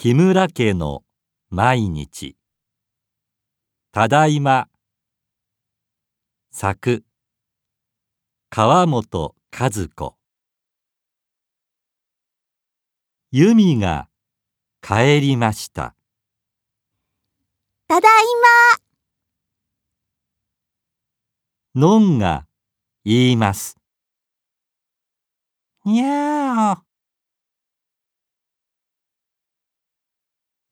木村家の毎日。ただいま。作。川本和子。由美が帰りました。ただいのんが言います。にゃー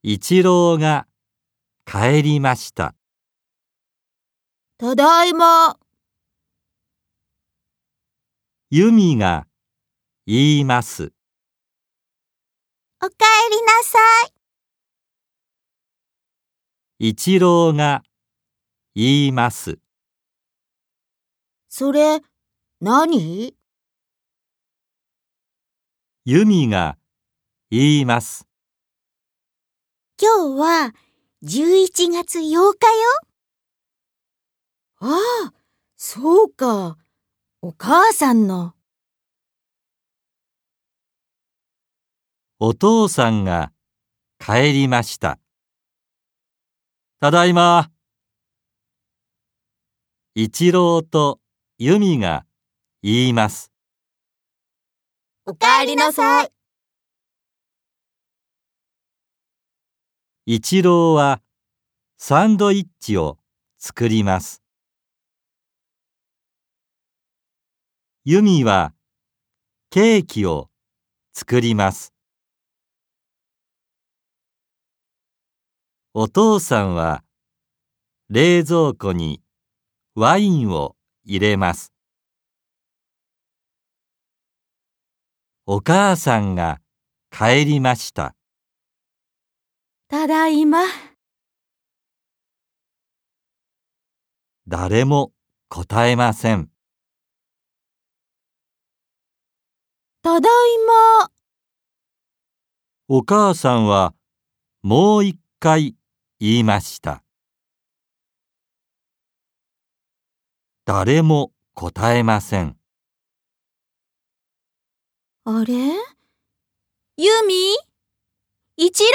一郎が帰りましたま。ただいま。由美が言いますおかえりなさい。一郎が言いますそれ、何？由美が言います今日は11月8日よ。ああ、そうか。お母さんの。お父さんが帰りましたただいま一郎と由美が言いますおかえりなさい。一郎はサンドイッチを作ります。由美はケーキを作ります。お父さんは冷蔵庫にワインを入れます。お母さんが帰りました。ただいま。誰も答えません。ただいま。お母さんはもう一回言いました。誰も答えません。あれ？ユミ？一郎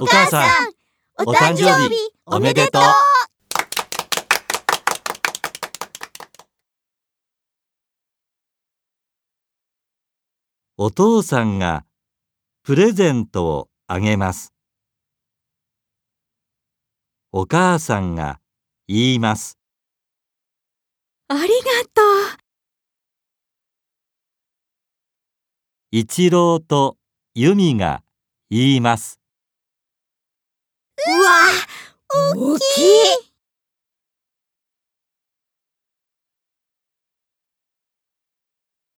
お母さん、おお誕生日おめでとうお父さんがプレゼントをあげます。お母さんが言います。ありがとう。一郎と由美が言います。うわ大きい。